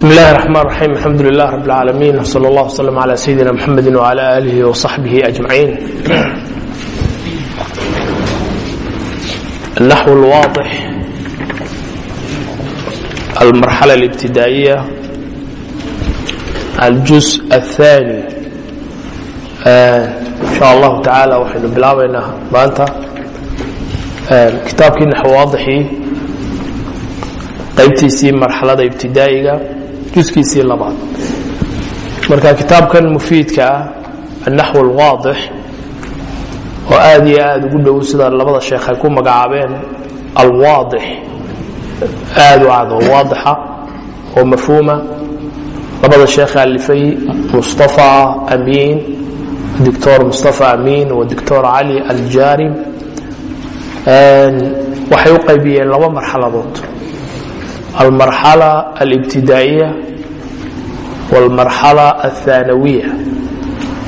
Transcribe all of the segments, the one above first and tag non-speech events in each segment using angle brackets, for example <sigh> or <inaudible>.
بسم الله الرحمن الرحيم الحمد لله رب العالمين وصلى الله وسلم على سيدنا محمد وعلى آله وصحبه أجمعين النحو الواضح المرحلة الابتدائية الجزء الثاني آه إن شاء الله تعالى وحين بلاوينا maanta kitaabkii naxو waadixii qaybtiisii marxalada ibtidaa'iga juskiisii labaad. Marka kitaabkan mufiidka ah annaxw alwaadix oo aad iyo aad ugu dhow sida labada sheekh ay ku magacaabeen alwaadix aad u cad waadixa oo mafhuuma labada sheekh alifay mustafa amiin doctor mustafa amiin wa doctor cali aljarim waxay u qaybiyeen laba marxaladood almarxala alibtidaa'iya wاlmarxala aلthaanawiya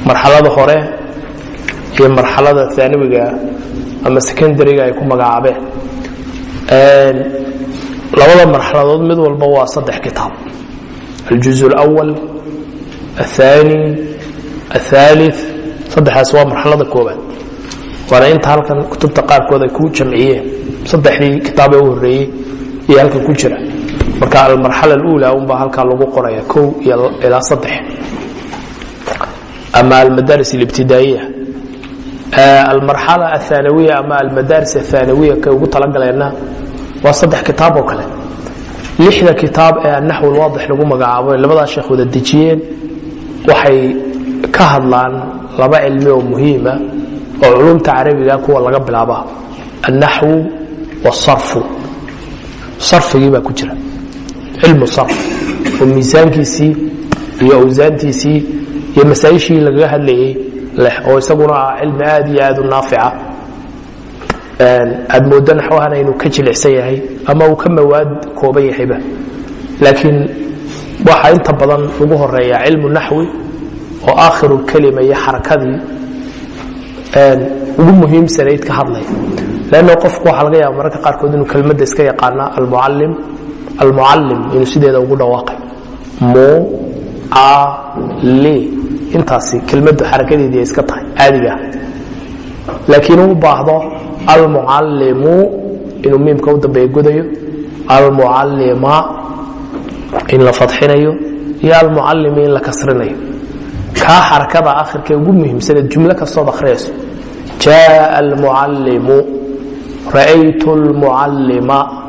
marxalada hore iyo marxalada thaanawiga ama secondariga ay ku magacaabeen labada marxaladood mid walba waa saddex kitaab aljuز اlأwal aلthaani aلثaalث saddexdaas waa marxalada koobaad waana inta halkan kutubta qaarkood ay ku jamciyeen saddexdii kitaabee u horeeyey iyo halkan ku jira marka almarxala alula unbaa halkaa lagu qoraya kow iyo ilaa saddex. Ama almadaaris alibtidaa'iya. Almarxala athanawiya ama almadaaris athanawiya kay ugu talagalayna waa saddex kitaab oo kale. Lixda kitaab ee anaxw alwaadix lagu magacaabo labadaa sheekh wada dejiyeen waxay ka hadlaan laba cilmi oo muhiima oo culumta carabiga kuwa laga bilaaba annaxwu waasarfu sarfigii baa ku jira cilmu sarf oo miisaankiisii iyo awsaantiisii iyo masaa'ishii lagaga hadlayey leh oo isaguna ah cilmi aad iyo aad u naafica aad moodo naxwahana inuu ka jilicsan yahay ama uu ka mawaad kooban yahayba laakiin waxaa inta badan ugu horreeya cilmu naxwi oo aakhiru kelima iyo xarakadii ugu muhiimsanayd ka hadlaya lanno qofku waxaa laga yaaba mararka qaarkood inuu kelmadda iska yaqaana almuallim almucallim inuu sideeda ugu dhawaaqay. Mu a li intaasi kelmaddu xarakadeedii ay iska tahay caadiga laakiin u baahdo almucallimu inuu miimka u dambeeya godayo almucallima in la fadxinayo iyo almucallimi in la kasrinayo. Kaa xarakada akhirkae ugu muhiimsaneed jumlo kastood akhriyayso jaءa almucallimu ra'aytu اlmucallima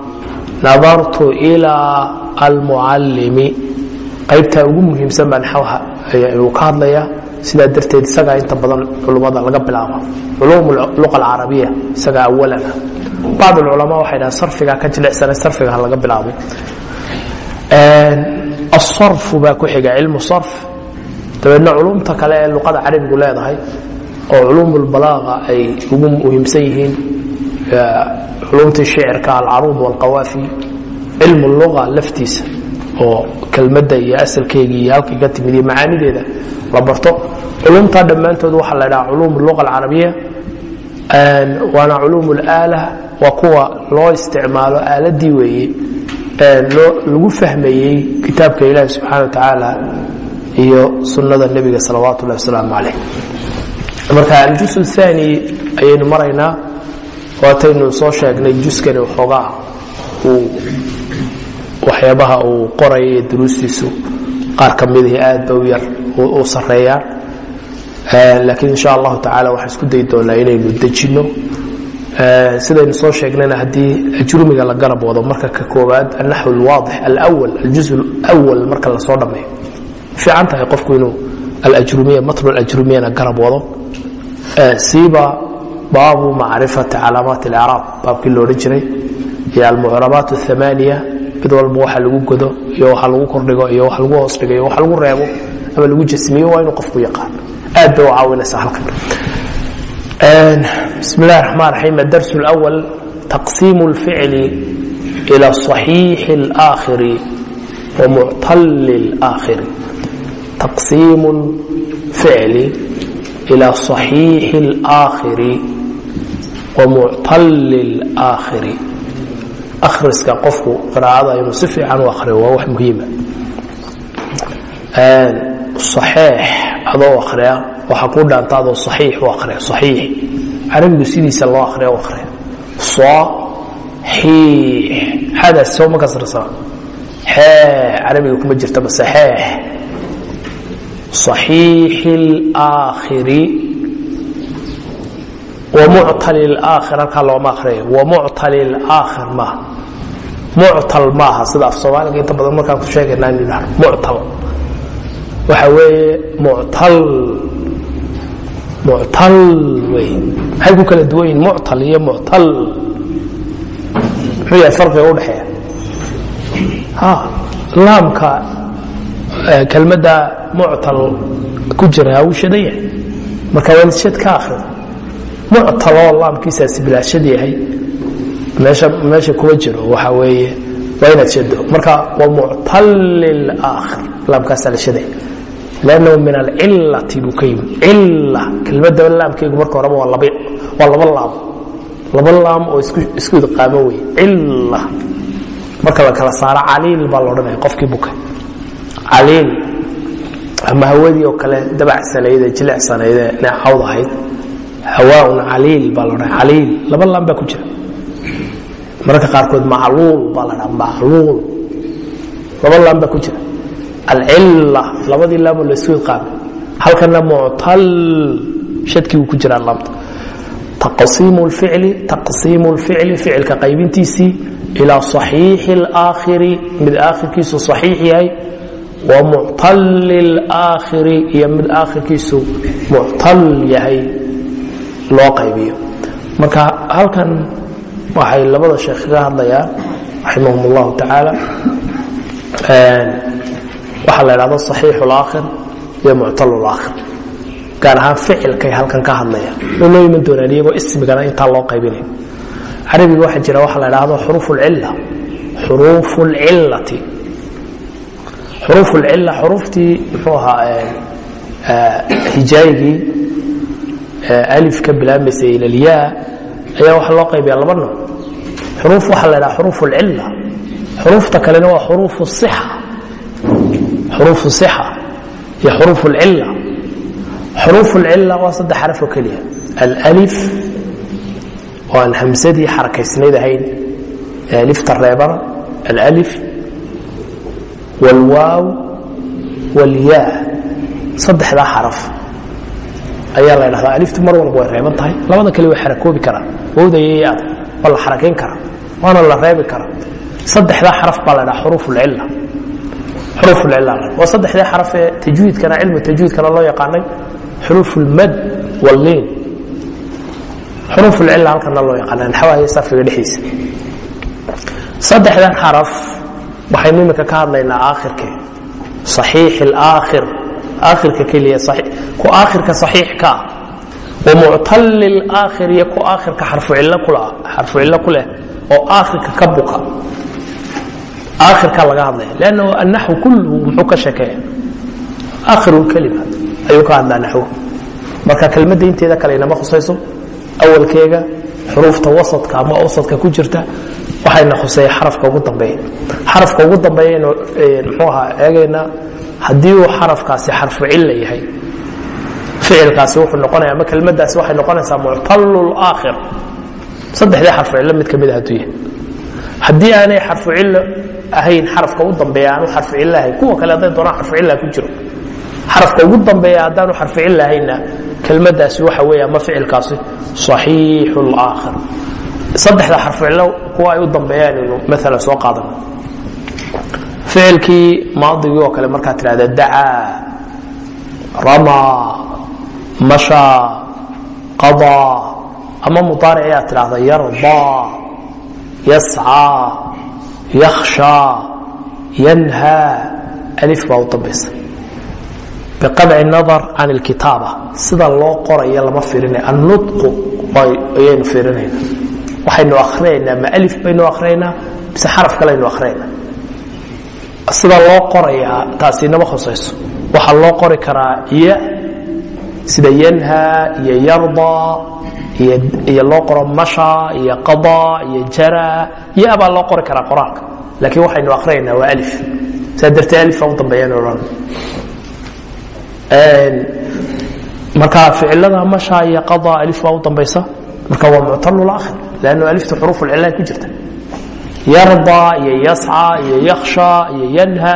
nadartu ilaa almucallimi qaybtaa ugu muhiimsan baa naxwaha uu ka hadlaya sidaa darteed isagaa inta badan culummada laga bilaaba culuum luqa alcarabiya isagaa awalana bacd alculamaa waxay dhahan sarfigaa ka jilicsana sarfiga ha laga bilaabo asarfu baa ku xiga cilmu sarf dabeedna culumta kale ee luqada carabigu leedahay oo culuum lbalaaqa ay ugu muhiimsan yihiin culumtii shicirka alcaruud walqawaafi cilmu luga laftiisa oo kelmadda iyo asalkeygii iyo halkay ka timid iyo macaanideeda la barto culumtaa dhammaantood waxaa la dhaha culuum luga alcarabiya waana culuum اlaala waa kuwa loo isticmaalo aaladii weeye lagu fahmayey kitaabka ilaahi subxana wa tacaala iyo sunnada nebiga salawaat ullahi wasalaamu calayh marka aljus اثaani ayaynu maraynaa waataynu soo sheegnay juskani waxoogaa uu waxyaabaha uu qoraya duruustiisu qaar ka midihii aad ba u yar u sareeyaan laakiin insha allahu tacala waxaan isku dayi doonaa inaynu dejinno. Sidaynu soo sheegnayna haddii ajrumiga la garab wado marka ka koobaad annaxw alwaadix alwal aljuz alwal marka la soo dhammeeyo. Fiican tahay qofku inuu alajrumiya matlu alajrumiyana garab wado. Siiba baabu macrifati calaamaat اlcraab baabkii loodhan jiray iyo almucrabaat اthamaaniya mid walba waxa lagu godo iyo waxa lagu kordhigo iyo wax lagu hoos dhigo iyo wax lagu reebo ama lagu jasmiyo waa inuu qofku yaqaan aad bay u caawinaysaa halkan bismi اllahi الرحman الرaحيم الdars الأول تaqsiim الficl إlى صaحيiح الآkhir وmuctal الآkhir تaqsiim الficl إlى صaحيiح الآkhir وmuctal الآkhir akhriska qofku qiraacada inuu si fiican u akhriyo waa wax muhiima صaxiix adoo akriya waxaa kuu dhaanta adoo صaxiix u akriya صaxiix carabigu sidiisa loo akriya u akriya صaxiix xadaas soo ma kasrasana xee carabiga kuma jirta base xeex صaxiix الآakhiri وmuctal الآakhir halkaa looma akriya وmuctal الآakhir maaha muctal maaha sida af soomaaliga inta badan markaan ku sheegayna inu dhahno muctal waxa weeye muctal muctal wey maxay ku kala duwan yihin muctal iyo muctal muxuu yahay farqiga udhexeeya ha laamka kelmadda muctal ku jira yahay. Marka waa shad ka akrida muctaloo laamkiisaasi bilaashad yahay. Meesha kuma jiro. Waxa weeye waa inaad shado marka waa muctal lilaakhir. Laamkaasaa la shaday lannahu min alcilati buu ka yimi cila kelmadda laamkeygu marka horeba waa waa laba laam. Laba laam oo isku idqaamo wey cila marka la kala saaro caliil baa la odhanaya qofkii buka caliil ama hawadii oo kale dabacsanaydee jilicsanaydee neexawd ahayd. Hawaaun caliil baa la dhaa caliil. Laba laan baa ku jira. Mararka qaarkood macluul baa la dhaa macluul. Laba laan baa ku jira. Alcilla labadii laamoo laysweed qaaba halkana muctal shadkii uu ku jiraa laamta taqsiimu lficli taqsiimu lficli ficilka qaybintiisii ilaa saxiixi اlaakhiri mid aakhirkiisu saxiix yahay wa muctali اlaakhiri iyo mid aakhirkiisu muctal yahay loo qaybiyo marka halkan waxay labada sheekh kaga hadlayaan raximahum اllahu tacaala waxaa la dhahdo صaxiix اlaakhir iyo muctal اlaakhir gaar ahaan ficilkay halkan ka hadlayaan oo loo iman doonaan iyagoo ismigana intaa loo qaybinayo carabiga waxaa jira waxa la dhahdo xuruuf اlcila xuruuf اlcilati xuruuf اlcila xuruuftii muxuu ahaa hijaayigii alif ka bilaabmaysay ila lyaa ayaa waxaa loo qaybiyaa laba nooc xuruuf waxaa la dhaha xuruuf اlcila xuruufta kalena waa xuruuf الصixa xuruuf الصixa iyo xuruuf اlcila xuruuf اlcila waa saddex xaraf oo keliya alأlif oo aan hamsadii xarakaysnayd ahayn ee alifta reebana alأlif wlwaaw wlyaa saddexdaa xaraf ayaa la dhahdaa aliftu mar walba way reeban tahay labada kale way xarakoobi karaan wowda yayaad waa la xarakayn karaa waana la reebi karaa saddexdaa xaraf baa la dhaha xuruufulcilla xuruufulcilla waa saddexdii xaraf ee tajwiidkana cilmi tajwiidkana loo yaqaanay xuruufulmad walliin xuruufulcilla halkana loo yaqaanay alxawaaya safiga dhexdiisa saddexdan xaraf waxaynu imika ka hadlaynaa aakhirke صaxiix اlaakhir aakhirka keliya ku aakhirka صaxiix ka ah wamuctali اlaakhir iyo ku aakhirka xarfu cillo ku leh oo aakhirka ka buka aakhirka laga hadlaya lannahu annaxw kulluhu muxuu ka sheekeeya aakhiru lkelima ayuu ka hadlaa naxwo marka kelmadda inteeda kale inama khusayso awalkeega xuruufta wasadka ama awsadka ku jirta waxayna khuseeya xarafka ugu dambeeya xarafka ugu dambeeyaynu muxuu ahaa eegaynaa haddii uu xarafkaasi xarfu cilla yahay ficilkaasi wuxuu noqonaya ama kelmaddaasi waxay noqonaysaa muctalu laakhir saddexdii xarfu cillo mid ka mid a hadduu yahay. Haddii aanay xarfu cillo ahayn xarafka u dambeeya aanu xarfu cillo ahayn kuwa kale hadday doonaan xarfu cilla ku jiro. Xarafka ugu dambeeya haddaanu xarfu cilla ahaynna kelmaddaasi waxa weeye ama ficilkaasi صaxiixu اlaakhir saddexda xarfu cillo kuwa ay u dambeeyaan inu maalan soo qaadano ficilkii maadigii oo kale markaad tidhahda dacaa ramaa mashaa qadaa ama mudaaric ayaad tidhahda yardaa yascaa yakhshaa yanhaa alif baa u dambaysa biqadci nadar can اlkitaaba sida loo qorayo lama firinay annutqu ayaynu firinayna waxaynu akrinaynaa ma alif baynu akrinaynaa mise xaraf kalaynu akrinaynaa sida loo qorayaa taasi inama khusayso waxaa loo qori karaa ya sida yanhaa iyo yardaa iyo loo qoro mashaa iyo qadaa iyo jaraa ya baa loo qori karaa qoraalka laakiin waxaynu akrinaynaa waa alif. Saa dartee alifaa u dambeeyaan odhan marka ficilada masha iyo qada alif baa u dambaysa. Marka waa muctalu akhir lannu alifta xuruuf ulcila ku jirta yarda iyo yasca iyo yakhsha iyo yanha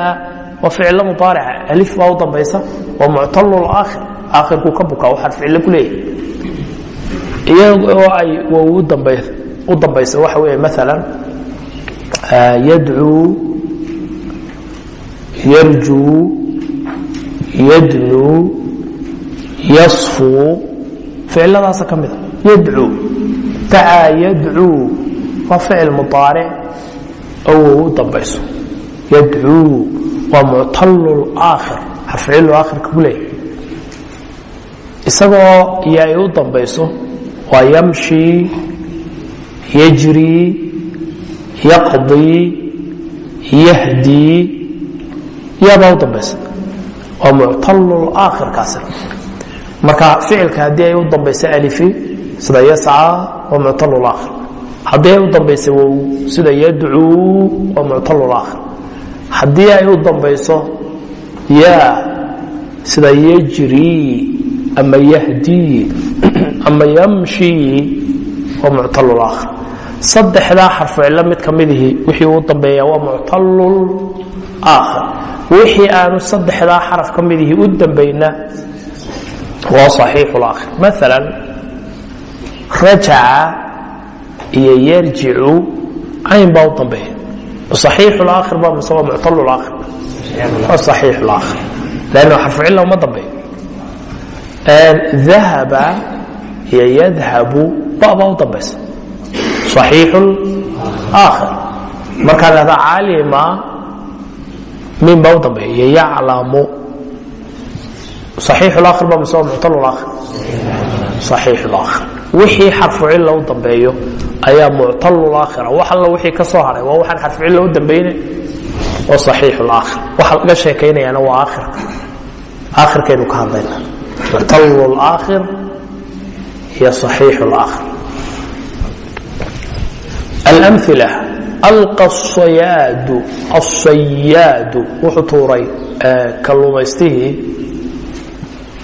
waa ficilo mudaarica alif baa u dambaysa waa muctalu aakhir aakhirkuu ka bukaa waxaan ficilo ku leeyahay iyagoo ay u dambaysa waxa weeye maalan yadcuu yarjuu yadnuu yasfuu ficiladaasa ka mida yadcuu dacaa yadcuu waa ficil mudaaric. Oo u dambayso yadcuu waa muctalu aakhir xarficilu aakhirka ku leeyahy isagoo iyo ay u dambayso waa yamshi yajri yaqdii yahdii yaabaa u dambaysa waa muctalu aakhirkaasina marka ficilka haddii ay u dambaysa alifi sida yasca waa muctalu aakhir. Haddii ay u dambaysa sida yadcuu waa muctalu aakhir. Haddii ay u dambayso ya sida yajri ama yahdii <clears throat> ama yamshi waa muctalu aakhir. Saddexdaa xarficilo mid ka midihii wixii u dambeeya waa muctalu aakhir. Wixii aanu saddexdaa xaraf ka midihii u dambayna waa صaxiixu aakhir. Maala rajaca iyo yarjicu cayn baa u dambeeya. Axiix aakhir baa mise waa muctal aakhir. Waa saxiix aakhir. Lann xarfu cilla uma dambeeyo. Dahaba iyo yadhabu ba u dambaysa saxiixu aakhir. Markaa leeda calima min baa u dambeeya. Iyo yaclamu. Axiix aakhir baa mise waa muctal aakhir. Axiix aakhir wixii xarfucilla u dambeeyo ayaa muctalulakhira wax alla wixii ka soo haray waa waxaan xarfucilla u dambayne oo axiixulaakhir waxa laga sheekaynayaana waa aakhirka aakhirkaynu ka hadlayna. Muctalu laakhir iyo axiixulaakhir alamila alqa asayaadu asayaadu wuxuu tuuray kalumaystihii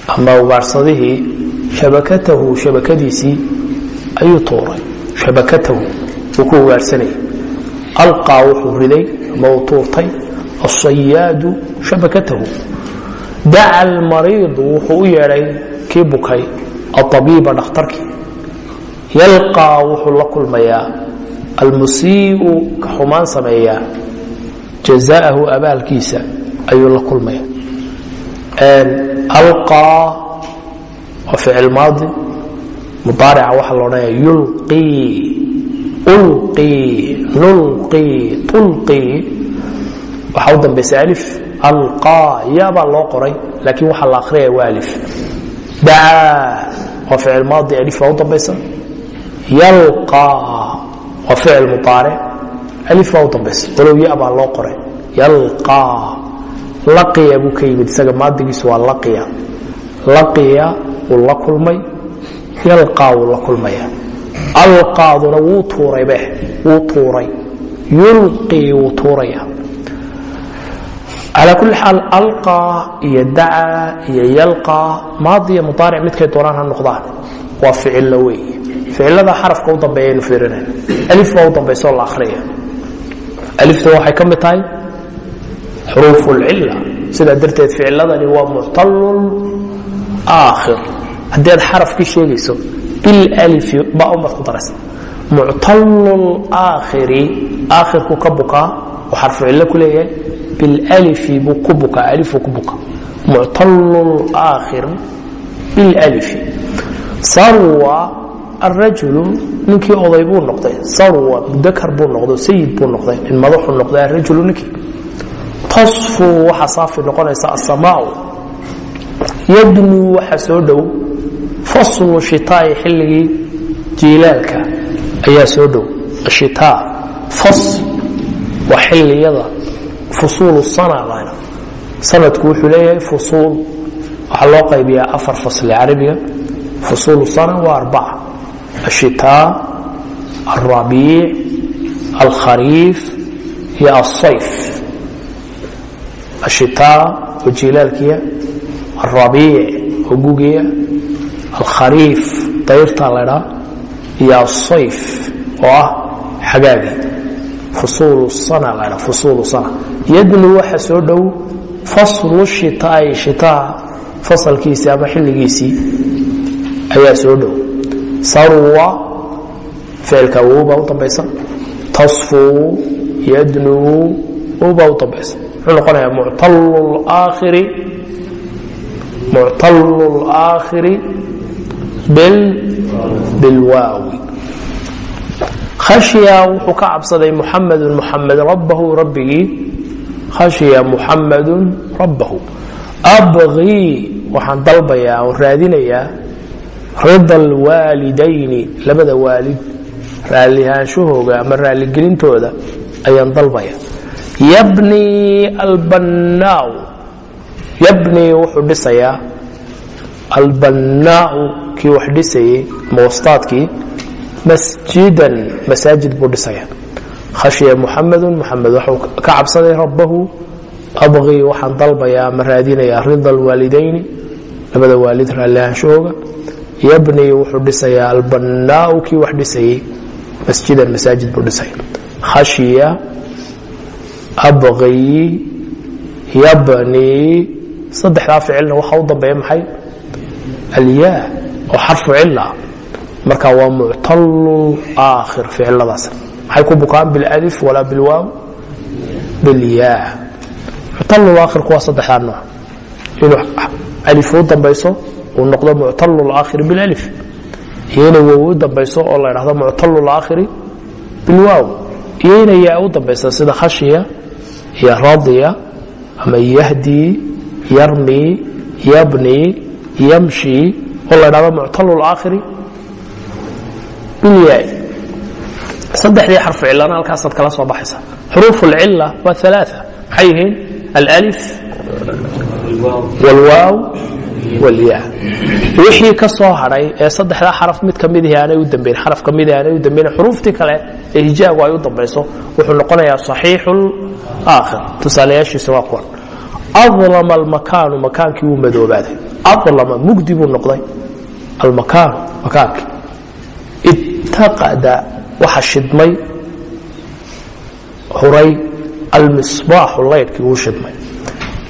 ama ugaarsadihii shabakatahu shabakadiisii ayuu tuuray. Shabakatahu uu ku ugaarsanayay alqaa wuxuu riday ama uu tuurtay asayaadu shabakatahu. Daca almariidu wuxuu u yeedhay kii bukay aabiiba dhakhtarkii. Yalqaa wuxuu la kulmayaa almusiiu ka xumaan sameeyaa jazaahu abaalkiisa ayuu la kulmaya alqaa waa ficil maadi. Mudaarica waxaa la odhanaya yulqii ulqii nulqii tulqii waxaa u dambaysa alif alqaa yaabaa loo qoray laakiin waxaa la akhriyaya waa alif. Dacaa waa ficil maadi alif baa u dambaysa yalqaa waa ficil mudaaric alif baa u dambaysa walow ya baa loo qoray yalqaa laqiya buu ka yimid isaga maadigiisu waa laqiya. Laqiya wuu la kulmay yalqaa wuu la kulmaya. Alqaaduna wuu tuuray beh wuu tuuray. Yulqii wuu tuuraya. Calaa kulli xaal alqaa iyo dacaa iyo yalqaa maadiya mudaaric midkay doonaan ha noqdaan. Waa ficillo weeye. Ficilada xarafka u dambeeya aynu fiirinayna alif baa u dambaysa oo la akhriyaya alifta waxay ka mid tahay xuruuf اlcila sidaa darteed ficiladani waa muctalun aakhir. Haddii aad xarafkii sheegayso bilalifi ba umaad ku daraysa. Muctalu aakhiri aakhirku ka bukaa oo xarfu cillo ku leeyahay bilalifi buu ku bukaa alifuu ku bukaa muctalu aakhir bilalifi sarwa arajulu ninkii oday buu noqday. Sarwa mudakar buu noqdo sayid buu noqday nin madaxuu noqday arajulu ninkii. Tasfu waxaa saafi noqonaysa asamaau yadnuu waxa soo dhow. Faslu shitaai xilligii jiilaalka ayaa soo dhow. Shitaa fas waa xiliyada fusuul sana lana sanadku wuxuu leeyahay fusuul. Waxaa loo qaybiyaa afar fasli carabiga. Fusuul sana waa arbaca ashitaa alrabiic alkhariif iyo asayf ashitaa oo jiilaalkiya alrabiic oo gugiya alkhariif dayrtaa laydhaa iyo asayf oo ah xagaagii fusuulu sana laydhaa fusuulu sana yadnu waxa soo dhow faslu shitaa'i shitaa fasalkiisii ama xilligiisii ayaa soo dhow sarwa ficilka wowbaa u dambaysa tasfuu yadnuu wowbaa u dambaysa muxuu noqonayaa muctalu aakhiri muctalu laakhiri bilwaawi khashya wuxuu ka cabsaday muxamedun muxamed rabbahu rabbigii khashya muxamedun rabbahu abgii waxaan dalbayaa oo raadinayaa rida alwaalidayni labada waalid raallihaanshahooga ama raalligelintooda ayaan dalbaya yabnii albannaau yabnii wuxuu dhisayaa albannaau kii wax dhisayey ama wastaadkii masjidan masaajid buu dhisaya khashya muxamedun muxamed waxuu ka cabsaday rabbahu abqii waxaan dalbayaa ama raadinayaa rida alwaalidayni labada waalid raallihaanshahooga yabnii wuxuu dhisayaa albannaau kii wax dhisayey masjidan masaajid buu dhisaya khashya abqii yabnii saddexdaa ficilna waxaa u dambeeya maxay? Alyaa oo xarfu cila marka waa muctalu aakhir ficiladaas maxay ku bukaan? Bilalif walaa bilwaaw bilyaa muctalu aakhirku waa saddexdaa nooc. Inuu alif u dambayso uu noqdo muctalu aakhiri bilalif iyo inay wow u dambayso oo la dhahdo muctalu aakhiri bilwaaw iyo inay yaa u dambaysa sida khashiya iyo radiya ama yahdi yarmi yabni yamshi oo la dhahdo muctalu aakhiri bilyaai saddexdii xarfu cilana halkaasaad kala soo baxaysa xuruuf اlcila waa ثalaaثa maxay yihiin alأlif wاlwaaw wاlya wixii ka soo hadhay ee saddexdaa xaraf mid kamidih aanay u dambeyn xaraf kamidih aanay u dambeyn xuruuftii kale ee hijaagu ay u dambayso wuxuu noqonayaa صaxiixu اlaakhir tusaalayaashiisa waa kuwan adlama almakaanu makaankii wuu madoobaaday adlama mugdi buu noqday almakaanu makaankii itaqada waxa shidmay huray almisbaaxu laydhkii wuu shidmay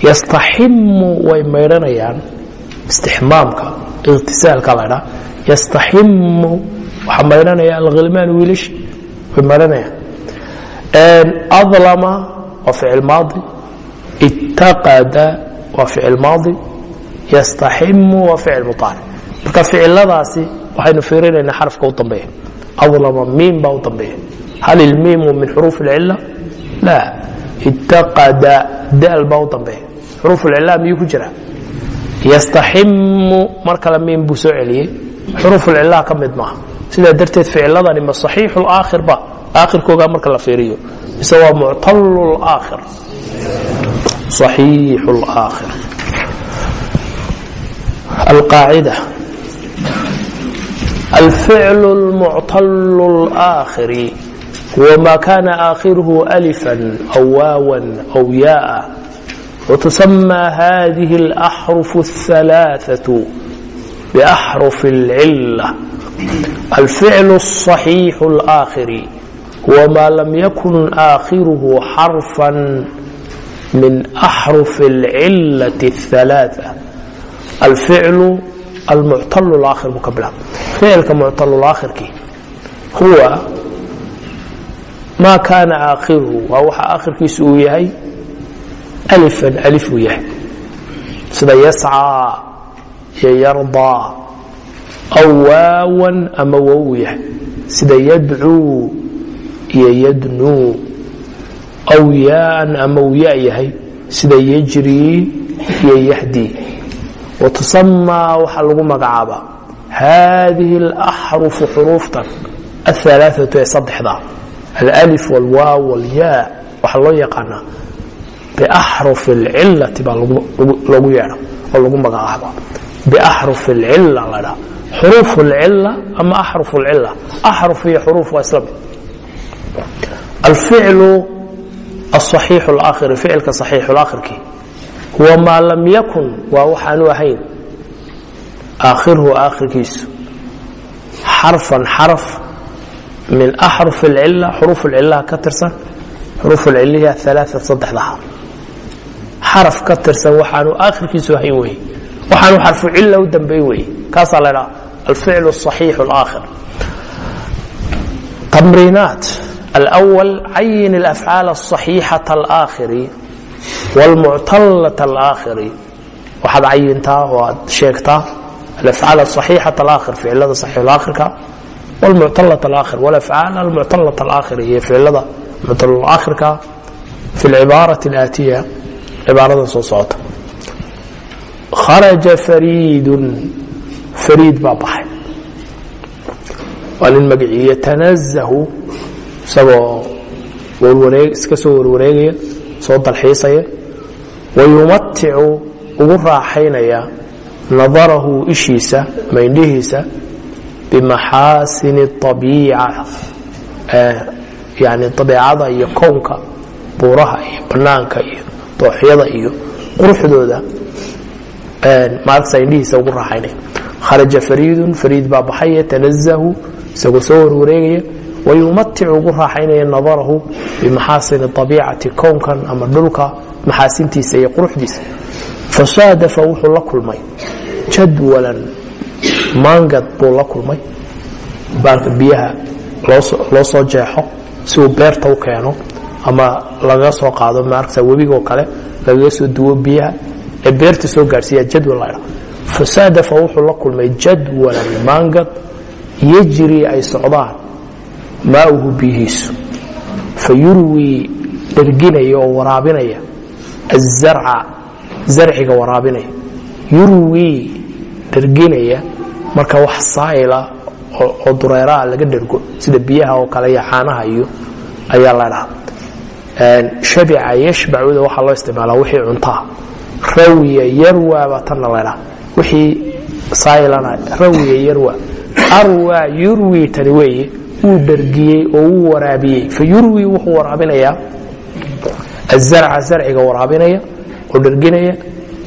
yastaximu way maydhanayaan istixmaamka iqtisaalka laydhaa yastaximu waxaa maydhanaya alkhilmaan wiilishi way maydhanayaan adlama waa ficil maadi itaqada waa ficil maadi yastaximu waa ficil muaaric marka ficiladaasi waxaynu fiirinaynaa xarafka u dambeeya adlama miim baa u dambeeya hal ilmiimu min xuruuf اlcila la itaqada daal baa u dambeeya xuruuf اlcila miyuu ku jira yastaximu mar kale miim buu soo celiyey xuruuf اlcila ka mid maaha sidaa darteed ficiladani ma صaxiixu اlaakhir ba aakhirkooga marka la fiiriyo mise waa muctalu اlaakhir صaxiix اlaakhir alqaacida الفعل المعطل الآخر هو ما كان آخره ألفا أو واوا أو ياء وتسمى هذه الأحرف الثلاثة بأحرف العلة الفعل الصحيح الآخر هو ما لم يكن آخره حرفا من أحرف العلة الثلاثة الفعل almuctalu laakhir buu ka bilaaba ficilka muctalulaakhirkii huwa maa kaana aakhiruhu waa waxa aakhirkiisu uu yahay alifan alif uu yahay sida yascaa iyo yardaa aw waawan ama wow uu yahay sida yadcuu iyo yadnuu aw yaaan ama uu ya yahay sida yajrii iyo yahdii وتسمى waxa lagu magacaaba هذه الأحرف xuruuftan الثaلاثة ee saddexda الألف والواaw والyاء waxa loo yaqaanaa بأحرف الcilaةi baa loogu yeedha oo lagu magacaaba بأحرف الcilة la dha xروف الcilة ama أحرف الcilة أحرف iyo xروف waa isla mid الفicل الصحيiح الآkhر ficilka صحيiح الآkhirkii wamaa lam yakun waa waxaanu ahayn aakhiruhu aakhirkiisu xarfan xaraf min axruf اlcila xuruuf اlcilaha ka tirsan xuruuf اlcilihi aلaaثa saddexdaha xaraf ka tirsan waxaanu aakhirkiisu ahayn wey waxaanu xarfu cila u dambeey wey kaasaa la dhaa alficl الصaxiix اlآkhir تمرينات الأول عين الأفعاaل الصحيiحaة الآkhر والمعتلة الآkhر waxaad cayintaa oo aad sheegtaa الأفعاaل الصحيiحaة الآkhر ficilada صحيح الآkhirka والمعتلة الآkhر والأفعاaل المعتلة الآkhر iyo ficilada معتل الآkhirka في العباaرة الآتية cibaarada soo socota خaرaجa فريid فريid baa baxay waa nin magacii yatanazahu isagoo iska soo warwareegaya soo dalxiisaya. Wayumaticu ugu raaxaynaya nadarahu ishiisa maindhihiisa bimaxaasini abiica yani abiicada iyo kownka buuraha iyo banaanka iyo dooxyada iyo quruxdooda maarkasa indhihiisa ugu raaxaynaya. Kharaja fariidun fariid baa baxay yatanazahu isagoo soo warwareegaya wayumaticu ugu raaxaynaya nadarahu bimaxaasini abiicati kownkan ama dhulka maxaasintiisa iyo quruxdiisa fasaadafa wuxuu la kulmay jadwalan maangad buu la kulmay baalka biyaha loo soo jeexo si uu beerta u keeno ama laga soo qaado maarkasa webigoo kale lagaga soo duwo biyaha ee beerta soo gaadhsiiya jadwal la dha fasaadafa wuxuu la kulmay jadwalan maangad yajri ay socdaan maauhu biyihiisu fayurwii dherginaya oo waraabinaya. Azarca zarciga waraabinaya. Yurwii dherginaya. Marka wax saa'ila oo dureeraa laga dhergo sida biyaha oo kale iyo caanaha iyo ayaa la dhaha shabica yashbacuda waxaa loo isticmaalaa wixii cuntaa rawiya yarwa baa tanna la dhaha wixii saa'ilana rawiya yarwa. Arwa yurwi tani weeye wuu dhergiyey oo wuu waraabiyey. Fa wuxuu waraabinayaa. Azarca zarciga waraabinaya oo dherginaya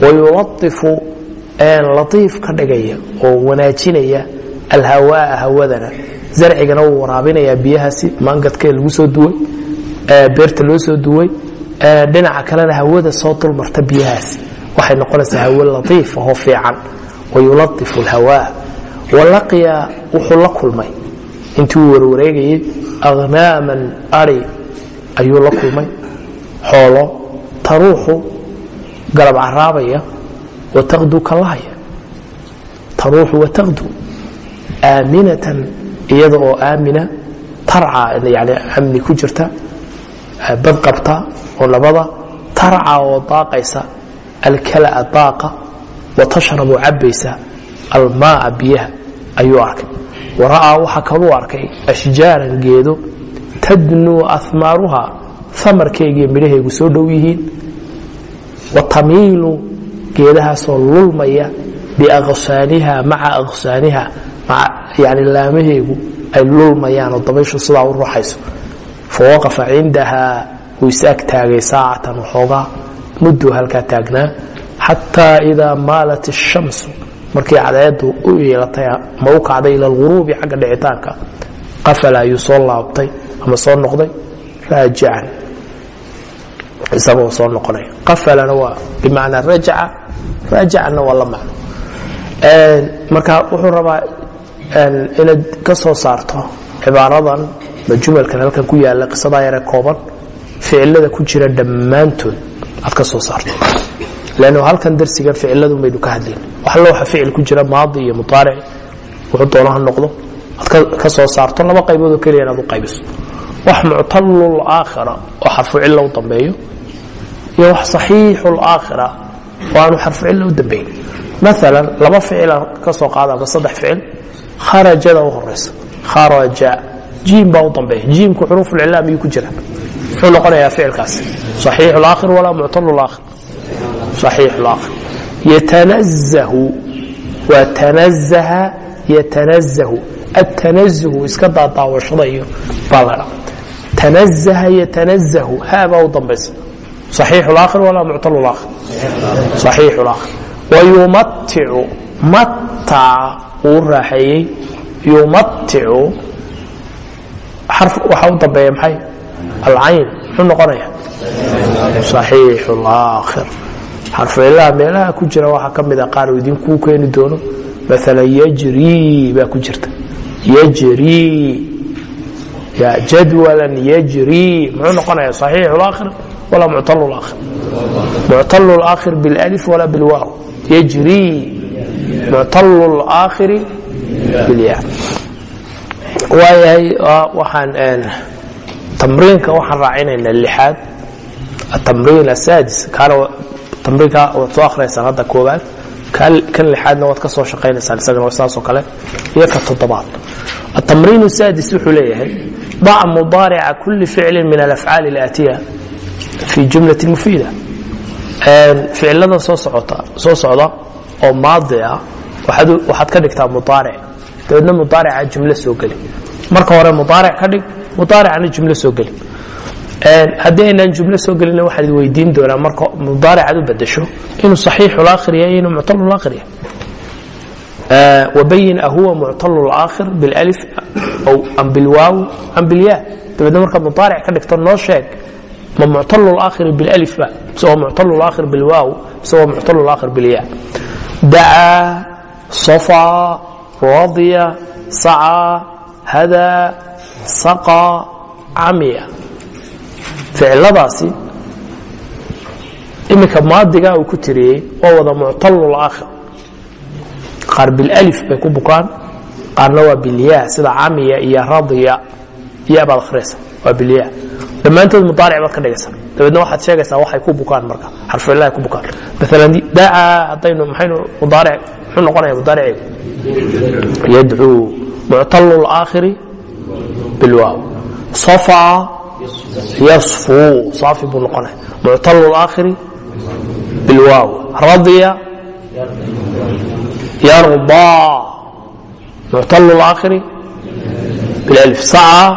wayulaifu latiif ka dhigaya oo wanaajinaya alhawaa hawadana. Zarcigana wuu waraabinayaa biyahaasi maangadkee lagu soo duway beerta loo soo duway dhinaca kalena hawada soo dulmarta biyahaasi. Waxay noqonaysaa hawo latiif ahoo fiican. Wayulaifu alhawaa. Walaqiya wuxuu la kulmay intii uu warwareegayey akhnaaman ari ayuu la kulmay. Xoolo taruuxu galab caraabaya wataqdu kalahaya taruuxu wataqdu aaminatan iyada oo aamina tarca yani amni ku jirta bad qabta oo labada tarca oo daaqaysa alkalaa daaqa wa tashrabu cabaysa almaaa biyaha ayuu arkay wara'aa waxaa kaluu arkay ashjaaran geedo tadnuu ahmaaruha amarkaygiiyo midhahaygu soo dhow yihiin wa tamiilu geedahaasoo lulmaya biaqsaaniha maca aqsaaniha yani laamahaygu ay lulmayaan oo dabayshu sidaa u ruuxayso fawaqafa cindahaa wuu isaag taagay saacatan waxoogaa mudduu halkaa taagnaa xataa idaa maalat الshamsu markii cadeedu u yeelatay ma u kacday ila alghuruubi xagga dhicitaanka. Qafala ayuu soo laabtay ama soo noqday raajican. Isagoo soo noqonaya qafalana waa bimacnaa rajaca raajicanna waa la macno. Marka wuxuu rabaa inaad ka soo saarto cibaaradan ma jumalkan halkan ku yaalla qisadaa yare kooban ficilada ku jira dhammaantood aad ka soo saarto lannu halkan darsiga ficiladun baynu ka hadlayn wax looxa ficil ku jira maadi iyo muaaric wuxuu doono ha noqdo. aad ka soo saarto laba qayboodoo keliya inaad u qaybiso. wax muctalul aakhira oo xarfu cilla u dambeeyo iyo wax saxiixul aakhira oo aanu xarfu cilla u dambayn maalan laba ficila ka soo qaada ama saddex ficil kharajada u horaysa kharaja jiim baa u dambeeya. Jiimku xuruufulcilla miyuu ku jira muxuu noqonayaa ficilkaasi saxiixu laakhir walaa muctalu laakhir صحيح الآخر يتنزه وتنزه يتنزه التنزه iska daadaawashada iyo baa la dhaa تنزه يتنزه haabaa u dambaysa صaxiix اlaakhir walaa muctal اlaakhir صaxiix اlaakhir wayumaticu mataca uu raaxeeyey yumaticu waxa u dambeeya maxay alcayn muxuu noqonaya صaxiix اlaakhir xarfeelaha meelaha ku jira waxaa ka mida qaar uu idinkuu keeni doono maala yajri baa ku jirta yajri jadwalan yajri muxuu noqonaya صaxiix اlaakhir walaa muctal اlaakhir muctal اlaakhir biاlأlif walaa bilwaaw yajri muctal اlaakhiri bilya waayahay waxaan tamriinka waxaan raacinaynaa lixaad atamriin asaadis kaana tamriinka waad soo akhriyaysaan hadda koobaad kan lixaadna waad ka soo shaqaynaysaan isagana saasoo kale iyo ka toddobaad التمرين السادس wuxuu leeyahay ضع مضارع كل فعل من الأفعاaل الآتية في جuملة مفيدة ficilada soo soo socda oo maadi ah waxaad ka dhigtaa mudaaric dabeedna mudaarica jumlo soo geli marka hore mudaaric ka dhig mudaaricana jumlo soo geli haddii aynaan jumlo soo gelina waxaad weydiin doonaa marka mudaaracaad u badasho inuu صaxiixul akhiriya iyo inuu muctalul akhiriya wabayin ahuwa muctalu laakhir bilalif am bilwaaw am bilyaa dabeedna markaad mudaaric ka dhigto noo sheeg ma muctalu laakhiri bilalif ba mise waa muctalu laakhir bilwaaw mise waa muctalu laakhir bilyaa dacaa safaa radiya sacaa hadaa saqa camiya ficiladaasi iminka maadigaa uu ku tiriyey oo wada muctalul akhir qaar bilif bay ku bukaan qaarna waa bilya sida camiya iyo radiya ya baad akhriyaysa waa bilya dhammaantood mudaaric baad dhigaysa. Dabeedna waxaad sheegaysaa waxay ku bukaan marka xarfuillahi ku bukaan. Maalan dacaa haddaynu maxaynu mudaaric muxuu noqonaya mudaariceedu yadcuu muctalul aakhiri bilwaaw safa yasfuu saafi buu noqonaya muctalu الآakhiri bilwaaw radya يرضى معتل الآخر بالألف سعى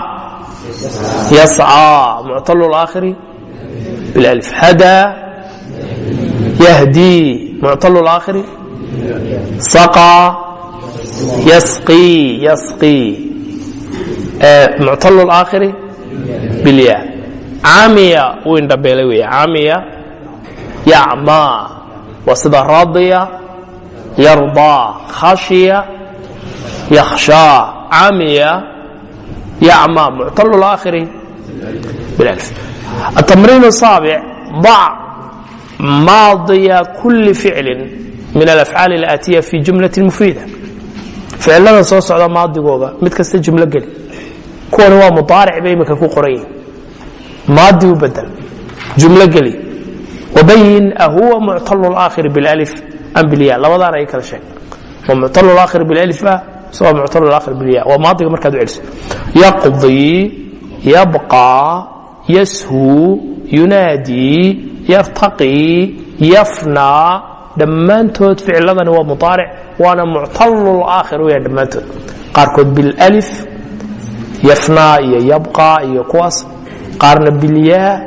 يسعى معتل الآخر بالألف هدى يهدي معتل الآخر سقى يسقي يسقي آه معتل الآخر بالياء عمي وين دبيلوي عمي يعمى وصدى راضيه يرضى خشية يخشى عمي يعمى معتل الآخر بالألف التمرين السابع ضع ماضي كل فعل من الأفعال الآتية في جملة مفيدة فعلنا soo socda maadigooda mid kasta jumlo geli kuwana waa mudaaric bay imika ku qoran yihiin maadi u badel jumlo geli. Wabayin ahuwa muctalu laakhir bilalif am bilya labadaan ay kala sheeg waa muctalu laakhir bilif ah ise waa muctalu laakhir bilya waa maadiga markaad u celiso yaqdii yabqaa yashuu yunaadii yartaqii yafnaa dhammaantood ficladani waa mudaaric waana muctalu laakhir weya dhammaantood. Qaarkood bilif yafnaa iyo yabqaa iyo kuwaas. Qaarna bilyaa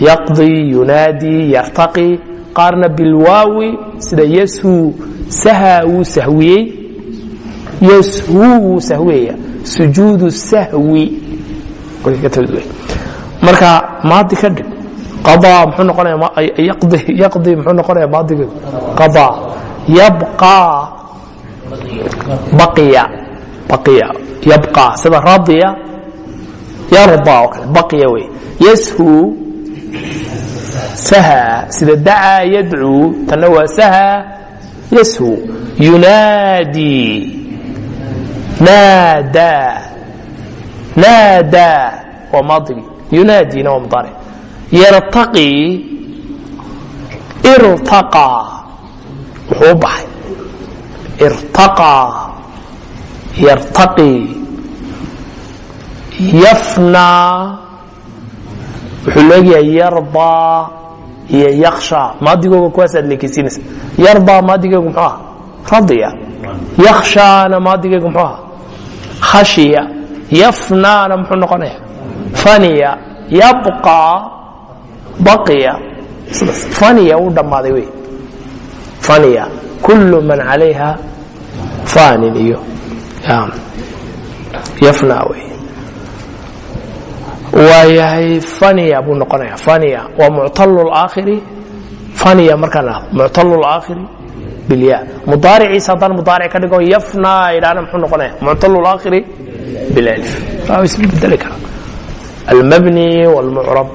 yaqdii yunaadii yartaqii qaarna bilwaawi sida yashu saha wuu sahwiyey. Yashu wuu sahwiyaya sujuudu sahwi. Marka maadi ka dhig. Qadaa muxuu noqonaya yaqdi muxuu noqonaya maadigeedu qadaa. Yabqaa baqiya. Baqiya yabqaa sida radiya yarda oo kale baqiya wey yashu saha sida dacaa yadcuu tanna waa saha yashu. Yunaadii naadaa naadaa waa maadigii yunaadiina waa mudaaric. Yartaqii irtaqaa wuxuu baxay. Irtaqaa yartaqii yafnaa wuxuu leegayahay yardaa iyo yaksha maadigooga kuwaasaad leekeysiinaysa yardaa maadigeygu muxuu aha radiya. Yakshaana maadigeygu muxuu aha khashiya. Yafnaana muxuu noqonaya? Faniya. Yabqaa baqiya. Faniya uu dhammaaday wey. Faniya. Kullu man calayha fanin iyo waayahay faniya buu noqonaya faniya. Waa muctal aakhiri faniya markaan ahdo muctal aakhiri bilya mudaariciisa haddaan mudaaric ka dhigo yafnaa idhaana muxuu noqonaya muctal aakhiri bilif waa isbedeli kara. Almabni wاlmucrab